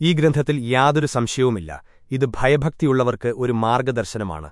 ഈ ഗ്രന്ഥത്തിൽ യാതൊരു സംശയവുമില്ല. ഇത് ഭയഭക്തിയുള്ളവർക്ക് ഒരു മാർഗദർശനമാണ്